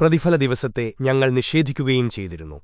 പ്രതിഫല ദിവസത്തെ ഞങ്ങൾ നിഷേധിക്കുകയും ചെയ്തിരുന്നു